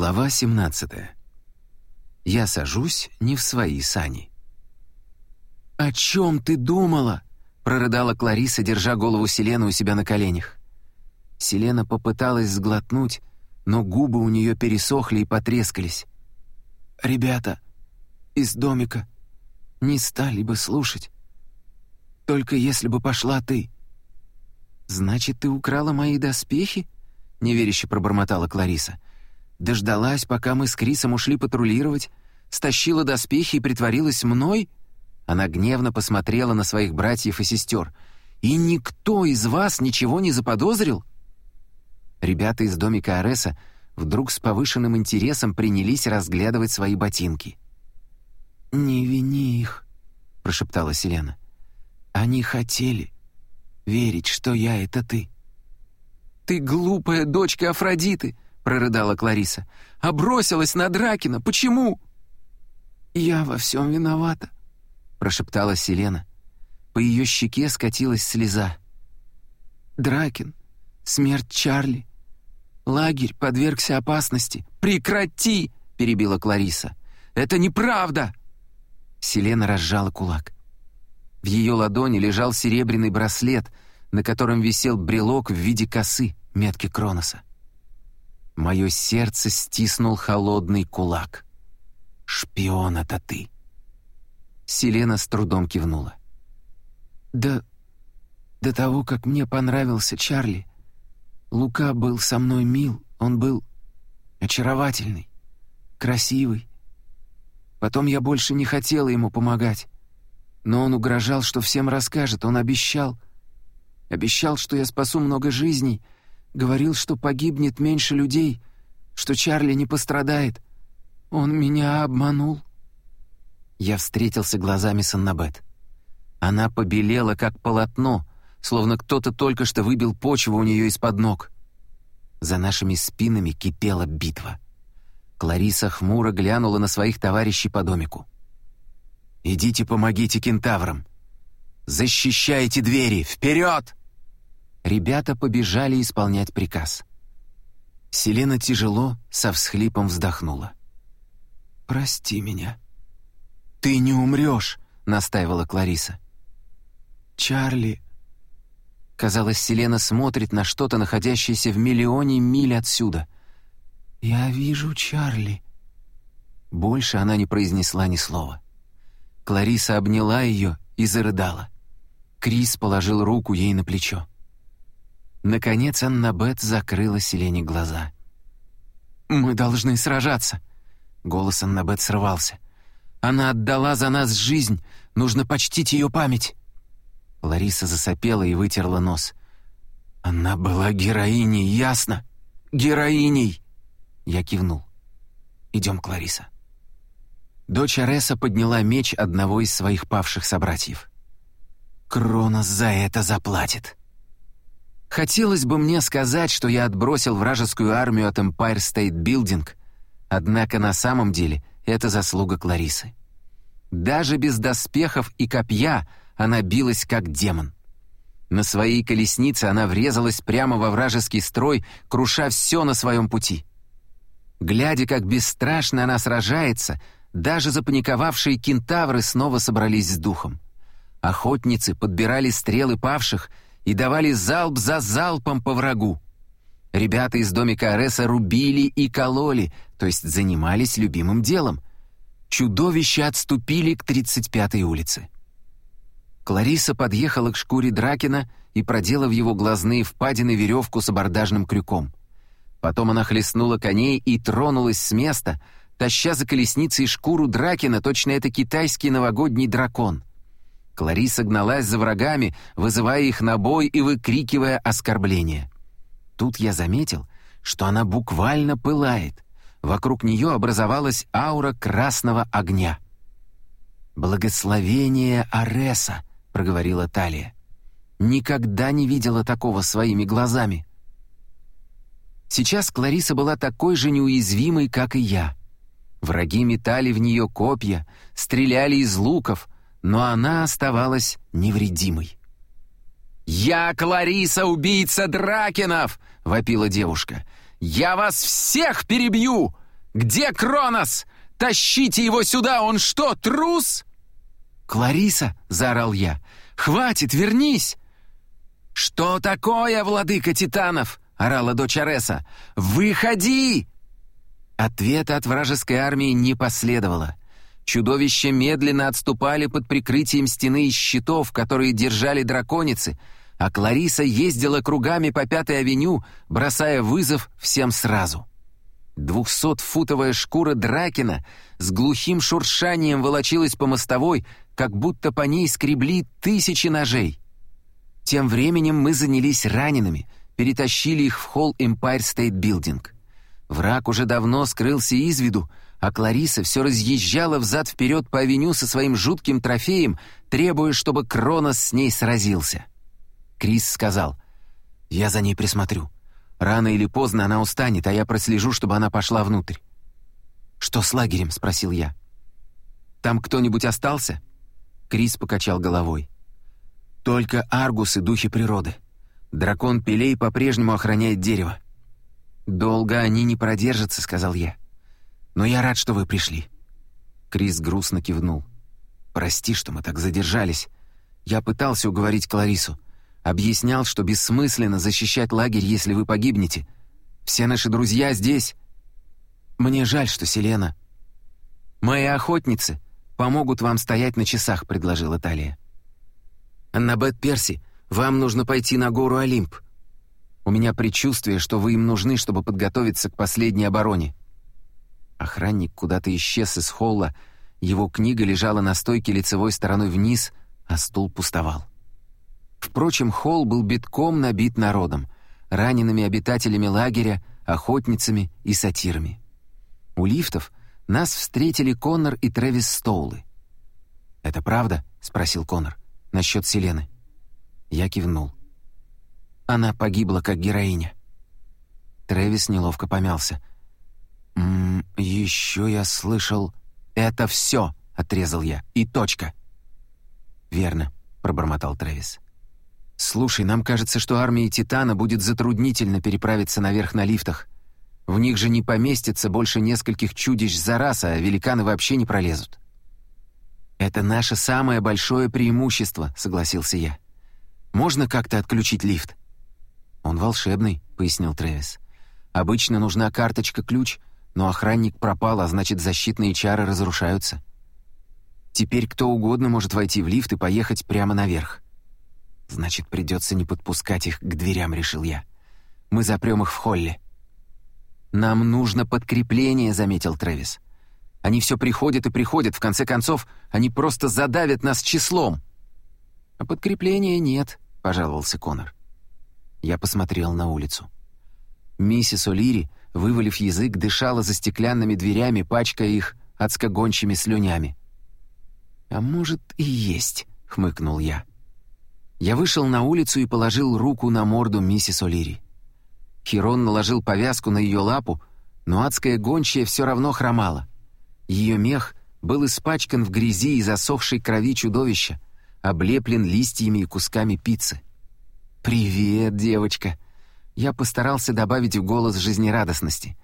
Глава 17. Я сажусь не в свои сани. «О чем ты думала?» — прорыдала Клариса, держа голову Селены у себя на коленях. Селена попыталась сглотнуть, но губы у нее пересохли и потрескались. «Ребята из домика не стали бы слушать. Только если бы пошла ты». «Значит, ты украла мои доспехи?» — неверяще пробормотала Клариса. «Дождалась, пока мы с Крисом ушли патрулировать, стащила доспехи и притворилась мной?» Она гневно посмотрела на своих братьев и сестер. «И никто из вас ничего не заподозрил?» Ребята из домика Ареса вдруг с повышенным интересом принялись разглядывать свои ботинки. «Не вини их», — прошептала Селена. «Они хотели верить, что я — это ты». «Ты глупая дочка Афродиты!» — прорыдала Клариса. «А бросилась на Дракина! Почему?» «Я во всем виновата», — прошептала Селена. По ее щеке скатилась слеза. «Дракин, смерть Чарли, лагерь подвергся опасности». «Прекрати!» — перебила Клариса. «Это неправда!» Селена разжала кулак. В ее ладони лежал серебряный браслет, на котором висел брелок в виде косы, метки Кроноса. Мое сердце стиснул холодный кулак. «Шпион это ты!» Селена с трудом кивнула. «Да до того, как мне понравился Чарли, Лука был со мной мил, он был очаровательный, красивый. Потом я больше не хотела ему помогать. Но он угрожал, что всем расскажет, он обещал. Обещал, что я спасу много жизней, говорил, что погибнет меньше людей, что Чарли не пострадает. Он меня обманул. Я встретился глазами с Аннабет. Она побелела, как полотно, словно кто-то только что выбил почву у нее из-под ног. За нашими спинами кипела битва. Клариса хмуро глянула на своих товарищей по домику. «Идите помогите кентаврам! Защищайте двери! Вперед!» Ребята побежали исполнять приказ. Селена тяжело, со всхлипом вздохнула. «Прости меня». «Ты не умрешь», — настаивала Клариса. «Чарли...» Казалось, Селена смотрит на что-то, находящееся в миллионе миль отсюда — «Я вижу Чарли». Больше она не произнесла ни слова. Клариса обняла ее и зарыдала. Крис положил руку ей на плечо. Наконец Аннабет закрыла Селене глаза. «Мы должны сражаться!» Голос Аннабет срывался. «Она отдала за нас жизнь! Нужно почтить ее память!» Лариса засопела и вытерла нос. «Она была героиней, ясно? Героиней!» Я кивнул. «Идем, Клариса». Дочь Ареса подняла меч одного из своих павших собратьев. «Кронос за это заплатит». Хотелось бы мне сказать, что я отбросил вражескую армию от Empire State Building, однако на самом деле это заслуга Кларисы. Даже без доспехов и копья она билась как демон. На своей колеснице она врезалась прямо во вражеский строй, круша все на своем пути. Глядя, как бесстрашно она сражается, даже запаниковавшие кентавры снова собрались с духом. Охотницы подбирали стрелы павших и давали залп за залпом по врагу. Ребята из домика Ареса рубили и кололи, то есть занимались любимым делом. Чудовища отступили к 35-й улице. Клариса подъехала к шкуре Дракина и продела в его глазные впадины веревку с абордажным крюком. Потом она хлестнула коней и тронулась с места, таща за колесницей шкуру Дракина, точно это китайский новогодний дракон. Клариса гналась за врагами, вызывая их на бой и выкрикивая оскорбления. Тут я заметил, что она буквально пылает. Вокруг нее образовалась аура красного огня. «Благословение Ареса», — проговорила Талия. «Никогда не видела такого своими глазами». Сейчас Клариса была такой же неуязвимой, как и я. Враги метали в нее копья, стреляли из луков, но она оставалась невредимой. «Я Клариса, убийца Дракенов!» — вопила девушка. «Я вас всех перебью! Где Кронос? Тащите его сюда! Он что, трус?» «Клариса!» — заорал я. «Хватит, вернись!» «Что такое, владыка титанов?» — орала дочь Ареса. «Выходи!» Ответа от вражеской армии не последовало. Чудовища медленно отступали под прикрытием стены из щитов, которые держали драконицы, а Клариса ездила кругами по Пятой авеню, бросая вызов всем сразу. Двухсотфутовая шкура Дракина с глухим шуршанием волочилась по мостовой, как будто по ней скребли тысячи ножей. Тем временем мы занялись ранеными, перетащили их в холл Empire State Building. Враг уже давно скрылся из виду, а Клариса все разъезжала взад-вперед по авеню со своим жутким трофеем, требуя, чтобы Кронос с ней сразился. Крис сказал, «Я за ней присмотрю. Рано или поздно она устанет, а я прослежу, чтобы она пошла внутрь». «Что с лагерем?» — спросил я. «Там кто-нибудь остался?» Крис покачал головой. «Только аргусы, духи природы. Дракон Пелей по-прежнему охраняет дерево». «Долго они не продержатся», — сказал я. «Но я рад, что вы пришли». Крис грустно кивнул. «Прости, что мы так задержались. Я пытался уговорить Кларису. Объяснял, что бессмысленно защищать лагерь, если вы погибнете. Все наши друзья здесь. Мне жаль, что Селена... Мои охотницы помогут вам стоять на часах», — предложила Талия. «Аннабет Перси, вам нужно пойти на гору Олимп. У меня предчувствие, что вы им нужны, чтобы подготовиться к последней обороне». Охранник куда-то исчез из холла, его книга лежала на стойке лицевой стороной вниз, а стул пустовал. Впрочем, холл был битком набит народом, ранеными обитателями лагеря, охотницами и сатирами. У лифтов нас встретили Коннор и Трэвис Стоулы. «Это правда?» — спросил Коннор. «Насчет Селены». Я кивнул. Она погибла как героиня. Трэвис неловко помялся. «М -м, еще я слышал...» «Это все!» — отрезал я. «И точка!» «Верно», — пробормотал Трэвис. «Слушай, нам кажется, что армии Титана будет затруднительно переправиться наверх на лифтах. В них же не поместится больше нескольких чудищ за раз, а великаны вообще не пролезут». «Это наше самое большое преимущество», — согласился я. «Можно как-то отключить лифт?» «Он волшебный», — пояснил Трэвис. «Обычно нужна карточка-ключ, но охранник пропал, а значит, защитные чары разрушаются. Теперь кто угодно может войти в лифт и поехать прямо наверх. Значит, придется не подпускать их к дверям, решил я. Мы запрем их в холле. «Нам нужно подкрепление», — заметил Трэвис. «Они все приходят и приходят, в конце концов, они просто задавят нас числом». «А подкрепления нет», — пожаловался Конор. Я посмотрел на улицу. Миссис О'Лири, вывалив язык, дышала за стеклянными дверями, пачкая их адскогончими слюнями. «А может, и есть», — хмыкнул я. Я вышел на улицу и положил руку на морду миссис О'Лири. Хирон наложил повязку на ее лапу, но адская гончая все равно хромала. Ее мех был испачкан в грязи и засохшей крови чудовища, облеплен листьями и кусками пиццы. «Привет, девочка!» Я постарался добавить в голос жизнерадостности.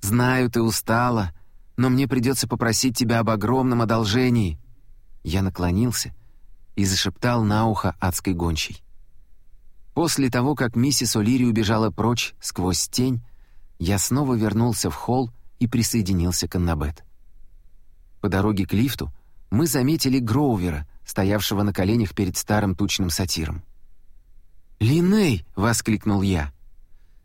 «Знаю, ты устала, но мне придется попросить тебя об огромном одолжении». Я наклонился и зашептал на ухо адской гончей. После того, как миссис О'Лири убежала прочь сквозь тень, я снова вернулся в холл и присоединился к Аннабет. По дороге к лифту мы заметили Гроувера, стоявшего на коленях перед старым тучным сатиром. «Линей!» — воскликнул я.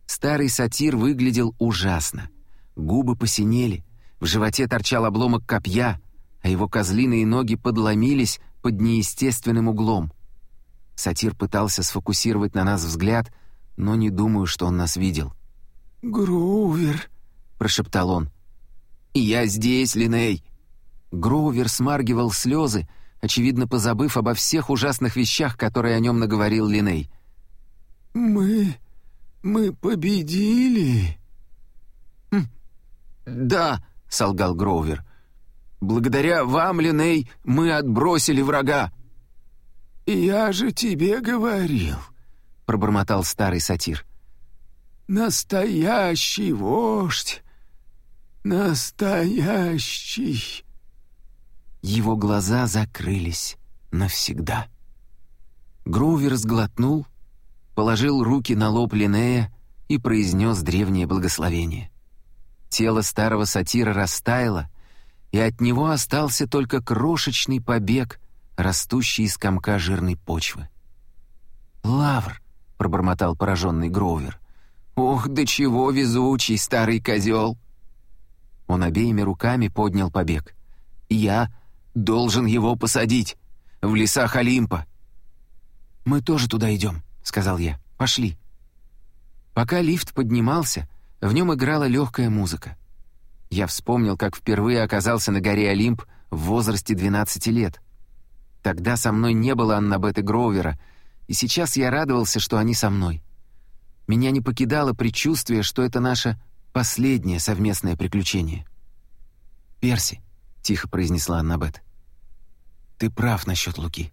Старый сатир выглядел ужасно. Губы посинели, в животе торчал обломок копья, а его козлиные ноги подломились под неестественным углом. Сатир пытался сфокусировать на нас взгляд, но не думаю, что он нас видел. «Гроувер», — прошептал он. «Я здесь, Линей». Гроувер смаргивал слезы, очевидно, позабыв обо всех ужасных вещах, которые о нем наговорил Линей. «Мы... мы победили?» «Хм, «Да», — солгал Гроувер. «Благодаря вам, Линей, мы отбросили врага». «Я же тебе говорил», — пробормотал старый сатир. «Настоящий вождь! настоящий». Его глаза закрылись навсегда. Грувер сглотнул, положил руки на лоб Линнея и произнес древнее благословение. Тело старого сатира растаяло, и от него остался только крошечный побег, растущий из комка жирной почвы. «Лавр», — пробормотал пораженный Гроувер. «Ох, до чего везучий старый козел!» Он обеими руками поднял побег. «Я должен его посадить в лесах Олимпа». «Мы тоже туда идем», — сказал я. «Пошли». Пока лифт поднимался, в нем играла легкая музыка. Я вспомнил, как впервые оказался на горе Олимп в возрасте 12 лет. Тогда со мной не было Аннабет и Гроувера, и сейчас я радовался, что они со мной. Меня не покидало предчувствие, что это наше последнее совместное приключение. «Перси», — тихо произнесла Аннабет, — «ты прав насчет Луки».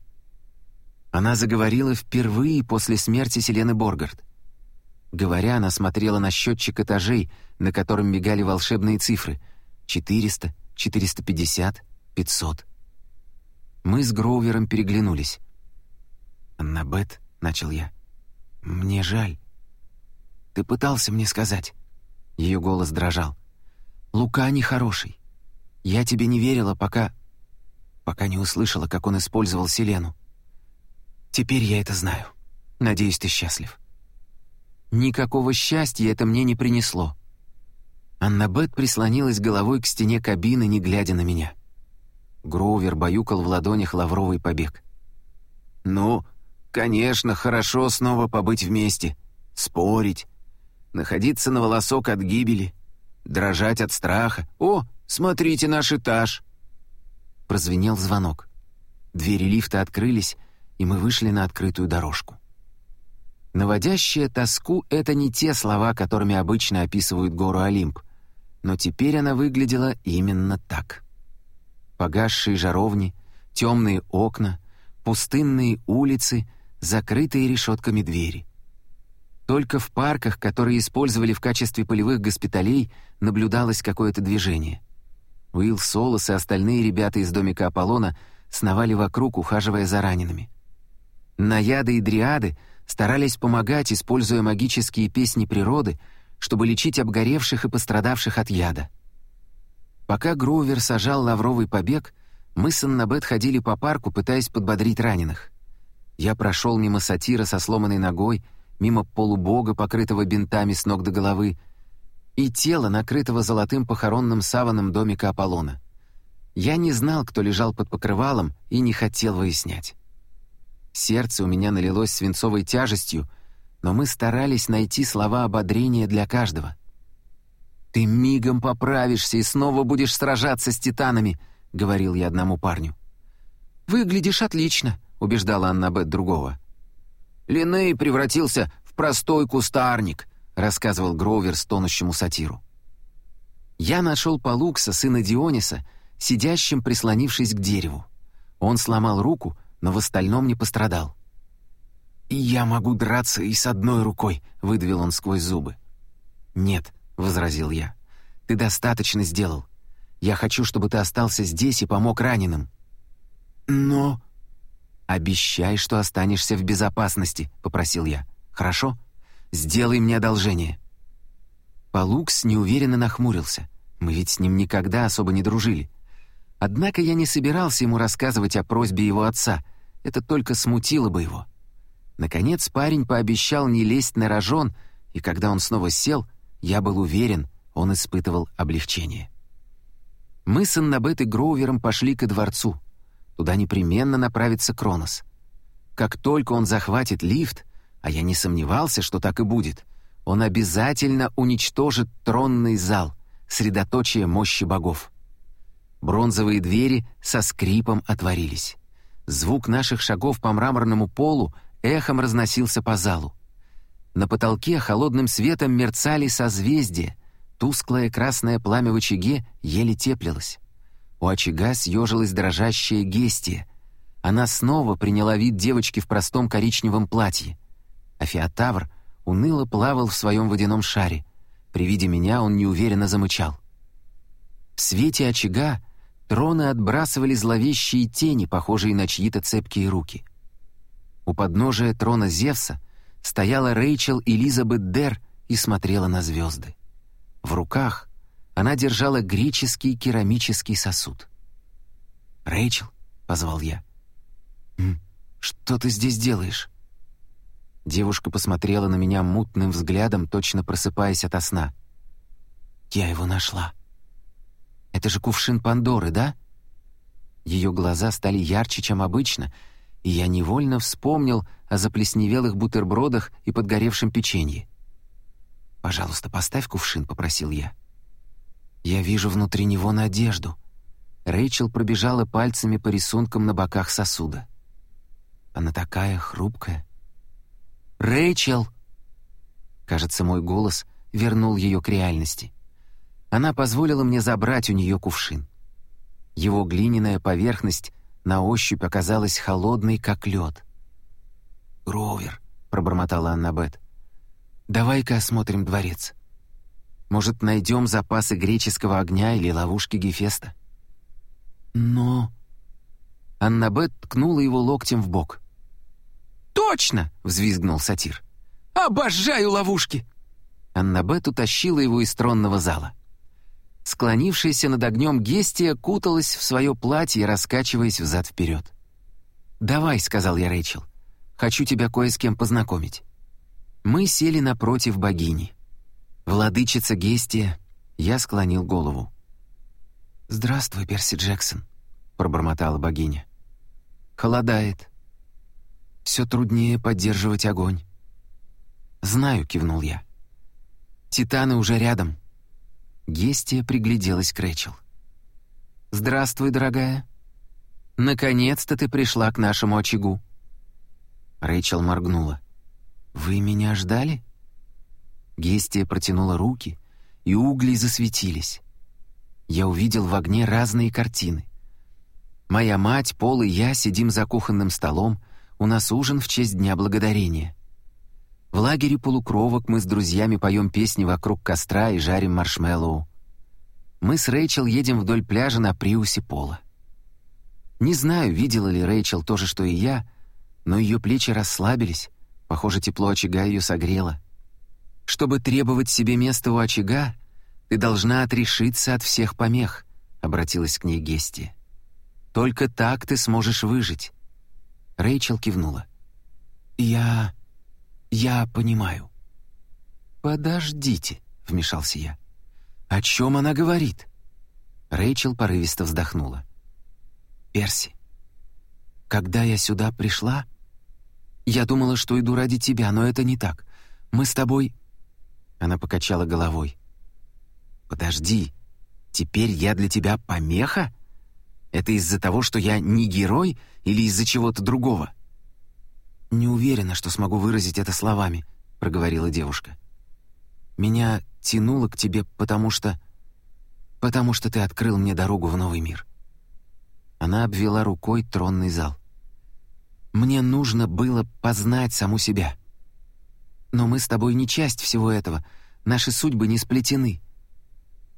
Она заговорила впервые после смерти Селены Боргард. Говоря, она смотрела на счетчик этажей, на котором мигали волшебные цифры — 400, 450, 500. Мы с Гроувером переглянулись. «Аннабет», — начал я, — «мне жаль». «Ты пытался мне сказать». Ее голос дрожал. «Лука нехороший. Я тебе не верила, пока... пока не услышала, как он использовал Селену. Теперь я это знаю. Надеюсь, ты счастлив». Никакого счастья это мне не принесло. Аннабет прислонилась головой к стене кабины, не глядя на меня. Гроувер баюкал в ладонях лавровый побег. «Ну, конечно, хорошо снова побыть вместе, спорить, находиться на волосок от гибели, дрожать от страха. О, смотрите наш этаж!» Прозвенел звонок. Двери лифта открылись, и мы вышли на открытую дорожку. Наводящая тоску — это не те слова, которыми обычно описывают гору Олимп, но теперь она выглядела именно так. Погасшие жаровни, темные окна, пустынные улицы, закрытые решетками двери. Только в парках, которые использовали в качестве полевых госпиталей, наблюдалось какое-то движение. Уилл Солос и остальные ребята из домика Аполлона сновали вокруг, ухаживая за ранеными. Наяды и дриады — старались помогать, используя магические песни природы, чтобы лечить обгоревших и пострадавших от яда. Пока Гроувер сажал лавровый побег, мы с Аннабет ходили по парку, пытаясь подбодрить раненых. Я прошел мимо сатира со сломанной ногой, мимо полубога, покрытого бинтами с ног до головы, и тело, накрытого золотым похоронным саваном домика Аполлона. Я не знал, кто лежал под покрывалом, и не хотел выяснять. Сердце у меня налилось свинцовой тяжестью, но мы старались найти слова ободрения для каждого. «Ты мигом поправишься и снова будешь сражаться с титанами», — говорил я одному парню. «Выглядишь отлично», — убеждала Анна Бет другого. «Линней превратился в простой кустарник», — рассказывал Гровер стонущему сатиру. Я нашел Палукса, сына Диониса, сидящим, прислонившись к дереву. Он сломал руку, но в остальном не пострадал. «Я могу драться и с одной рукой», — выдавил он сквозь зубы. «Нет», — возразил я, — «ты достаточно сделал. Я хочу, чтобы ты остался здесь и помог раненым». «Но...» «Обещай, что останешься в безопасности», — попросил я. «Хорошо? Сделай мне одолжение». Палукс неуверенно нахмурился. Мы ведь с ним никогда особо не дружили. Однако я не собирался ему рассказывать о просьбе его отца, это только смутило бы его. Наконец парень пообещал не лезть на рожон, и когда он снова сел, я был уверен, он испытывал облегчение. Мы с Аннабет и Гроувером пошли ко дворцу. Туда непременно направится Кронос. Как только он захватит лифт, а я не сомневался, что так и будет, он обязательно уничтожит тронный зал, средоточие мощи богов. Бронзовые двери со скрипом отворились. Звук наших шагов по мраморному полу эхом разносился по залу. На потолке холодным светом мерцали созвездия, тусклое красное пламя в очаге еле теплилось. У очага съежилась дрожащая Гестия. Она снова приняла вид девочки в простом коричневом платье. Афиотавр уныло плавал в своем водяном шаре. При виде меня он неуверенно замычал. В свете очага троны отбрасывали зловещие тени, похожие на чьи-то цепкие руки. У подножия трона Зевса стояла Рэйчел Элизабет Дер и смотрела на звезды. В руках она держала греческий керамический сосуд. «Рэйчел», — позвал я. «Что ты здесь делаешь?» Девушка посмотрела на меня мутным взглядом, точно просыпаясь ото сна. «Я его нашла. Это же кувшин Пандоры, да?» Ее глаза стали ярче, чем обычно, и я невольно вспомнил о заплесневелых бутербродах и подгоревшем печенье. «Пожалуйста, поставь кувшин», — попросил я. «Я вижу внутри него надежду». Рэйчел пробежала пальцами по рисункам на боках сосуда. Она такая хрупкая. «Рэйчел!» Кажется, мой голос вернул ее к реальности. Она позволила мне забрать у нее кувшин. Его глиняная поверхность на ощупь оказалась холодной, как лед. «Гровер», — пробормотала Аннабет, — «давай-ка осмотрим дворец. Может, найдем запасы греческого огня или ловушки Гефеста?» «Но...» Аннабет ткнула его локтем в бок. «Точно!» — взвизгнул сатир. «Обожаю ловушки!» Аннабет утащила его из тронного зала. Склонившаяся над огнем Гестия куталась в свое платье, раскачиваясь взад-вперед. «Давай», — сказал я Рэйчел, — «хочу тебя кое с кем познакомить». Мы сели напротив богини. Владычица Гестия, я склонил голову. «Здравствуй, Перси Джексон», — пробормотала богиня. «Холодает. Все труднее поддерживать огонь. «Знаю», — кивнул я. «Титаны уже рядом». Гестия пригляделась к Рэчел. «Здравствуй, дорогая. Наконец-то ты пришла к нашему очагу». Рэйчел моргнула. «Вы меня ждали?» Гестия протянула руки, и угли засветились. Я увидел в огне разные картины. Моя мать, Пол и я сидим за кухонным столом, у нас ужин в честь Дня Благодарения. В лагере полукровок мы с друзьями поем песни вокруг костра и жарим маршмеллоу. Мы с Рэйчел едем вдоль пляжа на Приусе Пола. Не знаю, видела ли Рэйчел то же, что и я, но ее плечи расслабились, похоже, тепло очага ее согрело. Чтобы требовать себе места у очага, ты должна отрешиться от всех помех, обратилась к ней Гести. Только так ты сможешь выжить. Рэйчел кивнула. «Я... я понимаю». «Подождите», — вмешался я. «О чем она говорит?» Рэйчел порывисто вздохнула. «Перси, когда я сюда пришла, я думала, что иду ради тебя, но это не так. Мы с тобой...» Она покачала головой. «Подожди, теперь я для тебя помеха?» Это из-за того, что я не герой или из-за чего-то другого?» «Не уверена, что смогу выразить это словами», — проговорила девушка. «Меня тянуло к тебе, потому что... потому что ты открыл мне дорогу в новый мир». Она обвела рукой тронный зал. «Мне нужно было познать саму себя. Но мы с тобой не часть всего этого, наши судьбы не сплетены.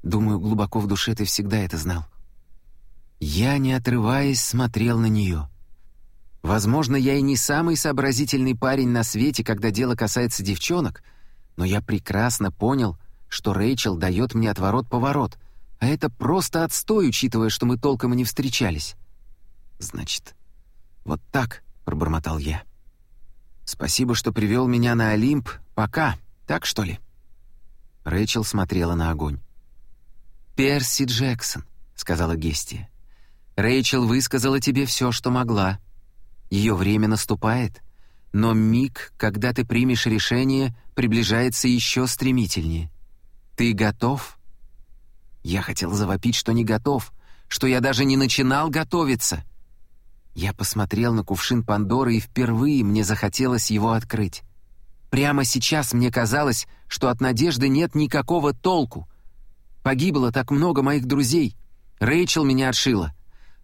Думаю, глубоко в душе ты всегда это знал». Я, не отрываясь, смотрел на нее. Возможно, я и не самый сообразительный парень на свете, когда дело касается девчонок, но я прекрасно понял, что Рэйчел дает мне отворот-поворот, а это просто отстой, учитывая, что мы толком и не встречались. «Значит, вот так», — пробормотал я. «Спасибо, что привел меня на Олимп. Пока. Так, что ли?» Рэйчел смотрела на огонь. «Перси Джексон», — сказала Гестия. Рэйчел высказала тебе все, что могла. Ее время наступает, но миг, когда ты примешь решение, приближается еще стремительнее. Ты готов? Я хотел завопить, что не готов, что я даже не начинал готовиться. Я посмотрел на кувшин Пандоры, и впервые мне захотелось его открыть. Прямо сейчас мне казалось, что от надежды нет никакого толку. Погибло так много моих друзей. Рэйчел меня отшила.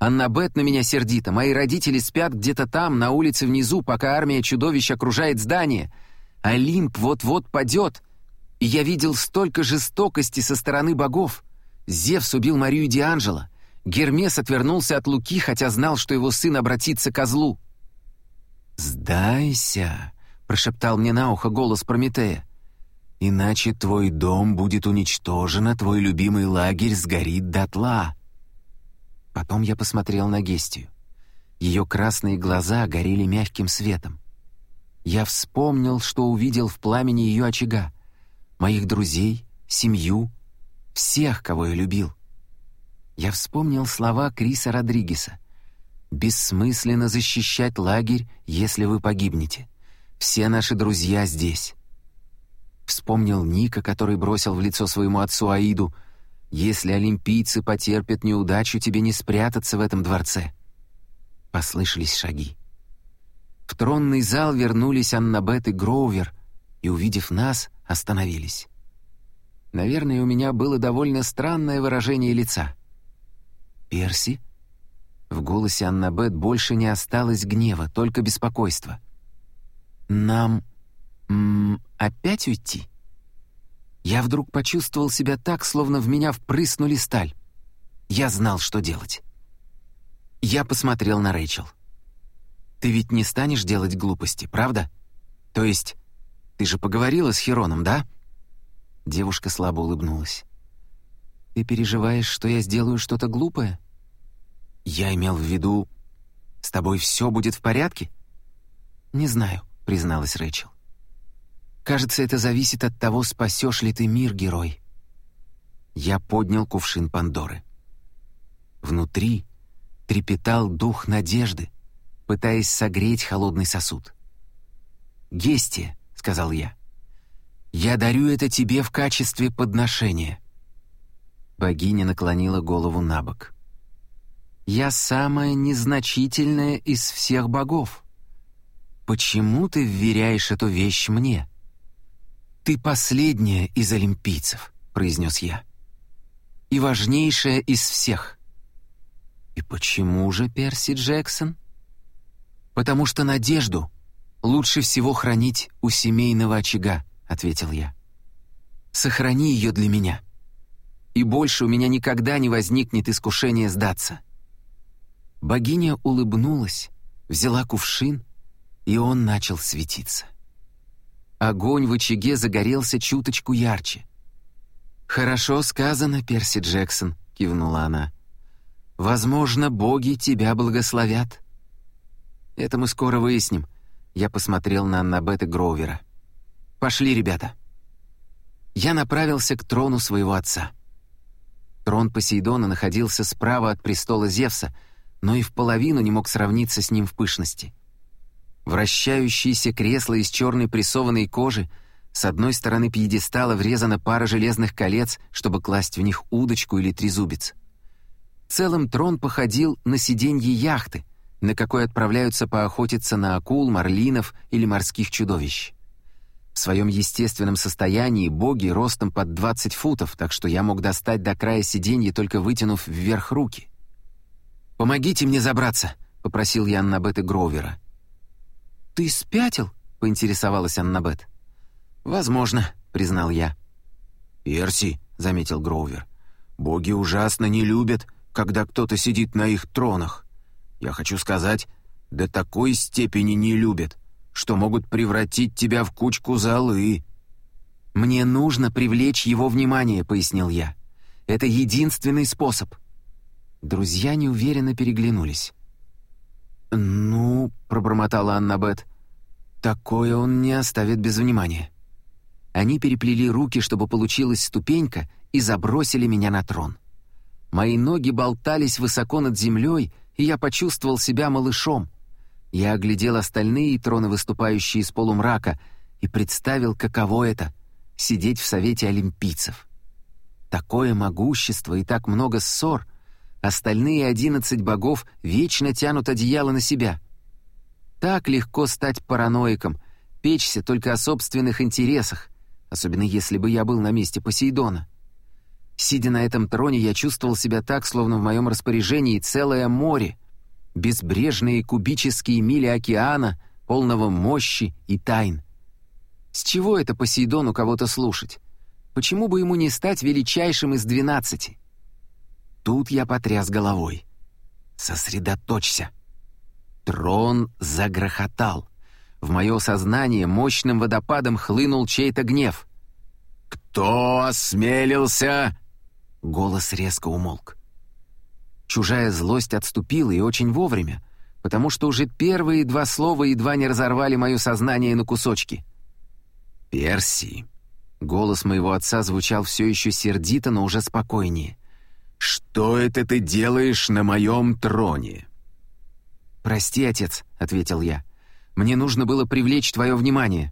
Аннабет на меня сердита, мои родители спят где-то там, на улице внизу, пока армия чудовищ окружает здание. Олимп вот-вот падет. И я видел столько жестокости со стороны богов. Зевс убил Марию Дианджело. Гермес отвернулся от Луки, хотя знал, что его сын обратится к козлу. «Сдайся», — прошептал мне на ухо голос Прометея. «Иначе твой дом будет уничтожен, а твой любимый лагерь сгорит дотла». Потом я посмотрел на Гестию. Ее красные глаза горели мягким светом. Я вспомнил, что увидел в пламени ее очага. Моих друзей, семью, всех, кого я любил. Я вспомнил слова Криса Родригеса. «Бессмысленно защищать лагерь, если вы погибнете. Все наши друзья здесь». Вспомнил Ника, который бросил в лицо своему отцу Аиду. «Если олимпийцы потерпят неудачу, тебе не спрятаться в этом дворце». Послышались шаги. В тронный зал вернулись Аннабет и Гроувер, и, увидев нас, остановились. Наверное, у меня было довольно странное выражение лица. «Перси?» В голосе Аннабет больше не осталось гнева, только беспокойство. «Нам... М опять уйти?» Я вдруг почувствовал себя так, словно в меня впрыснули сталь. Я знал, что делать. Я посмотрел на Рэйчел. Ты ведь не станешь делать глупости, правда? То есть, ты же поговорила с Хероном, да?» Девушка слабо улыбнулась. «Ты переживаешь, что я сделаю что-то глупое?» «Я имел в виду, с тобой все будет в порядке?» «Не знаю», — призналась Рэйчел. «Кажется, это зависит от того, спасешь ли ты мир, герой». Я поднял кувшин Пандоры. Внутри трепетал дух надежды, пытаясь согреть холодный сосуд. «Гестия», — сказал я, — «я дарю это тебе в качестве подношения». Богиня наклонила голову на бок. «Я самая незначительная из всех богов. Почему ты вверяешь эту вещь мне?» «Ты последняя из олимпийцев», — произнес я. «И важнейшая из всех». «И почему же, Перси Джексон?» «Потому что надежду лучше всего хранить у семейного очага», — ответил я. «Сохрани ее для меня, и больше у меня никогда не возникнет искушения сдаться». Богиня улыбнулась, взяла кувшин, и он начал светиться. Огонь в очаге загорелся чуточку ярче. «Хорошо сказано, Перси Джексон», — кивнула она. «Возможно, боги тебя благословят». «Это мы скоро выясним», — я посмотрел на Аннабет Гроувера. «Пошли, ребята». Я направился к трону своего отца. Трон Посейдона находился справа от престола Зевса, но и в половину не мог сравниться с ним в пышности. Вращающиеся кресла из черной прессованной кожи, с одной стороны пьедестала врезана пара железных колец, чтобы класть в них удочку или трезубец. В целом трон походил на сиденье яхты — на какой отправляются поохотиться на акул, марлинов или морских чудовищ. В своем естественном состоянии боги ростом под 20 футов, так что я мог достать до края сиденья, только вытянув вверх руки. «Помогите мне забраться», — попросил я Аннабет и Гроувера. «Ты спятил?» — поинтересовалась Аннабет. «Возможно», — признал я. «Перси», — заметил Гроувер, — «боги ужасно не любят, когда кто-то сидит на их тронах. Я хочу сказать, до такой степени не любят, что могут превратить тебя в кучку золы». «Мне нужно привлечь его внимание», — пояснил я. «Это единственный способ». Друзья неуверенно переглянулись. «Ну», — пробормотала Аннабет, — «такое он не оставит без внимания». Они переплели руки, чтобы получилась ступенька, и забросили меня на трон. Мои ноги болтались высоко над землей, и я почувствовал себя малышом. Я оглядел остальные троны, выступающие из полумрака, и представил, каково это — сидеть в Совете Олимпийцев. Такое могущество и так много ссор. Остальные одиннадцать богов вечно тянут одеяло на себя. Так легко стать параноиком, печься только о собственных интересах, особенно если бы я был на месте Посейдона. Сидя на этом троне, я чувствовал себя так, словно в моем распоряжении целое море, безбрежные кубические мили океана, полного мощи и тайн. С чего это Посейдону кого-то слушать? Почему бы ему не стать величайшим из двенадцати? Тут я потряс головой. «Сосредоточься!» Трон загрохотал. В мое сознание мощным водопадом хлынул чей-то гнев. «Кто осмелился?» Голос резко умолк. Чужая злость отступила и очень вовремя, потому что уже первые два слова едва не разорвали мое сознание на кусочки. «Перси!» Голос моего отца звучал все еще сердито, но уже спокойнее. «Что это ты делаешь на моем троне?» «Прости, отец», — ответил я. «Мне нужно было привлечь твое внимание».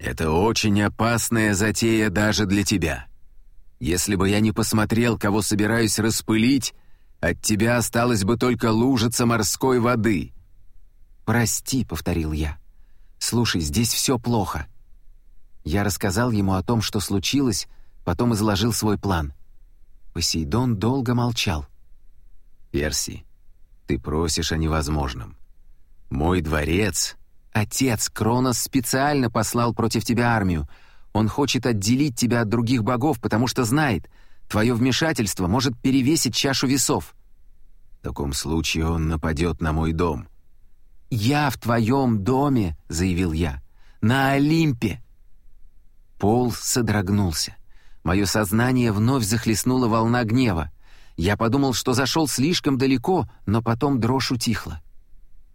«Это очень опасная затея даже для тебя. Если бы я не посмотрел, кого собираюсь распылить, от тебя осталась бы только лужица морской воды». «Прости», — повторил я. «Слушай, здесь все плохо». Я рассказал ему о том, что случилось, потом изложил свой план. Посейдон долго молчал. «Перси, ты просишь о невозможном. Мой дворец...» «Отец, Кронос специально послал против тебя армию. Он хочет отделить тебя от других богов, потому что знает, твое вмешательство может перевесить чашу весов». «В таком случае он нападет на мой дом». «Я в твоем доме», — заявил я, — «на Олимпе». Пол содрогнулся. Мое сознание вновь захлестнула волна гнева. Я подумал, что зашел слишком далеко, но потом дрожь утихла.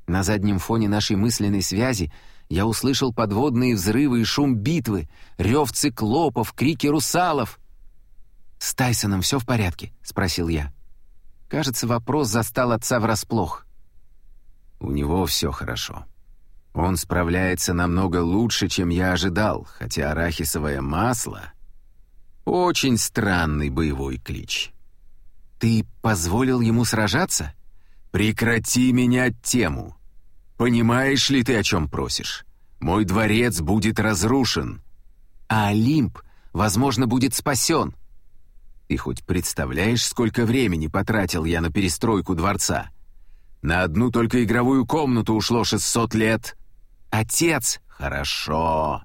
На заднем фоне нашей мысленной связи я услышал подводные взрывы и шум битвы, рев циклопов, крики русалов. «С Тайсоном все в порядке?» — спросил я. Кажется, вопрос застал отца врасплох. «У него все хорошо», он справляется намного лучше, чем я ожидал, хотя арахисовое масло — очень странный боевой клич. «Ты позволил ему сражаться?» «Прекрати менять тему. Понимаешь ли ты, о чем просишь? Мой дворец будет разрушен». «А Олимп, возможно, будет спасен». «Ты хоть представляешь, сколько времени потратил я на перестройку дворца? На одну только игровую комнату ушло 600 лет». «Отец!» «Хорошо.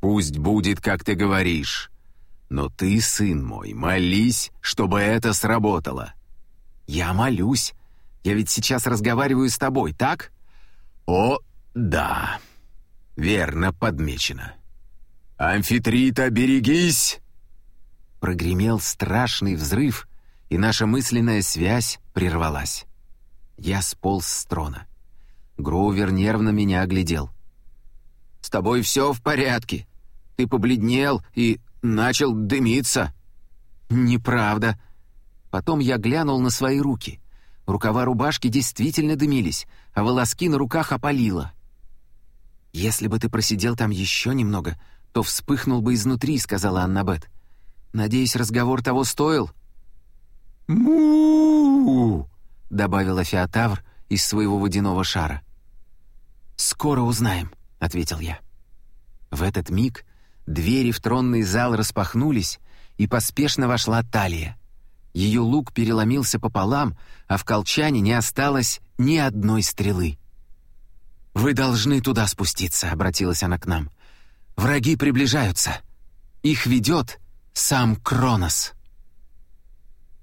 Пусть будет, как ты говоришь. Но ты, сын мой, молись, чтобы это сработало». «Я молюсь. Я ведь сейчас разговариваю с тобой, так?» «О, да. Верно подмечено. Амфитрита, берегись!» Прогремел страшный взрыв, и наша мысленная связь прервалась. Я сполз с трона. Гроувер нервно меня оглядел. «С тобой все в порядке. Ты побледнел и начал дымиться». «Неправда». Потом я глянул на свои руки. Рукава рубашки действительно дымились, а волоски на руках опалило. «Если бы ты просидел там еще немного, то вспыхнул бы изнутри», — сказала Аннабет. «Надеюсь, разговор того стоил?» «Му!» — добавил Афиотавр из своего водяного шара. «Скоро узнаем», — ответил я. В этот миг двери в тронный зал распахнулись, и поспешно вошла Талия. Ее лук переломился пополам, а в колчане не осталось ни одной стрелы. «Вы должны туда спуститься», — обратилась она к нам. «Враги приближаются. Их ведет сам Кронос».